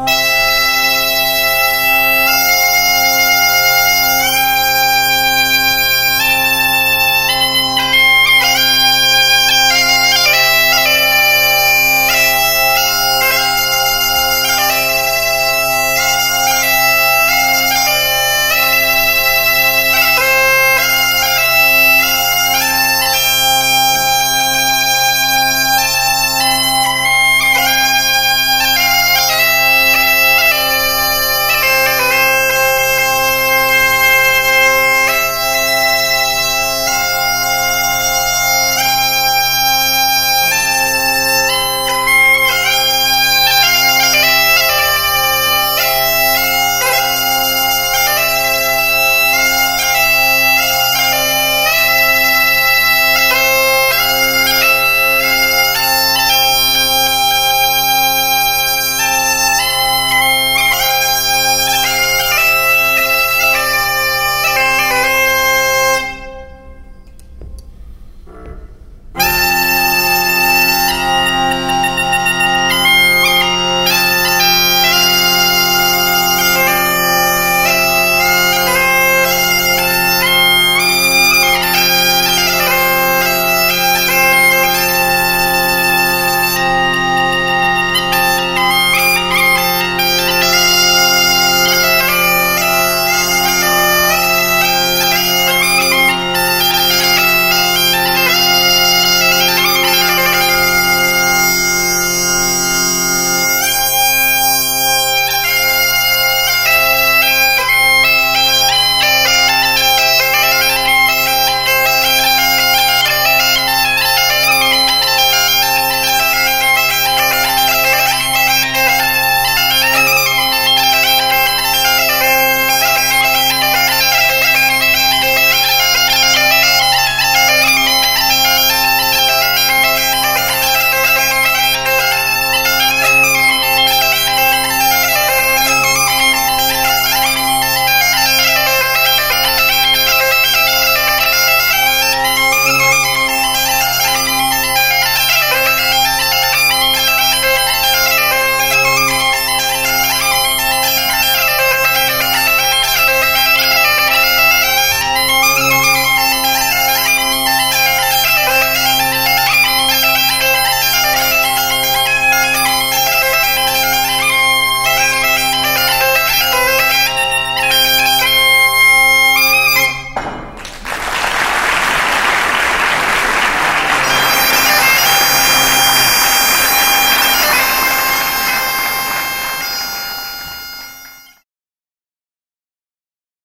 Oh.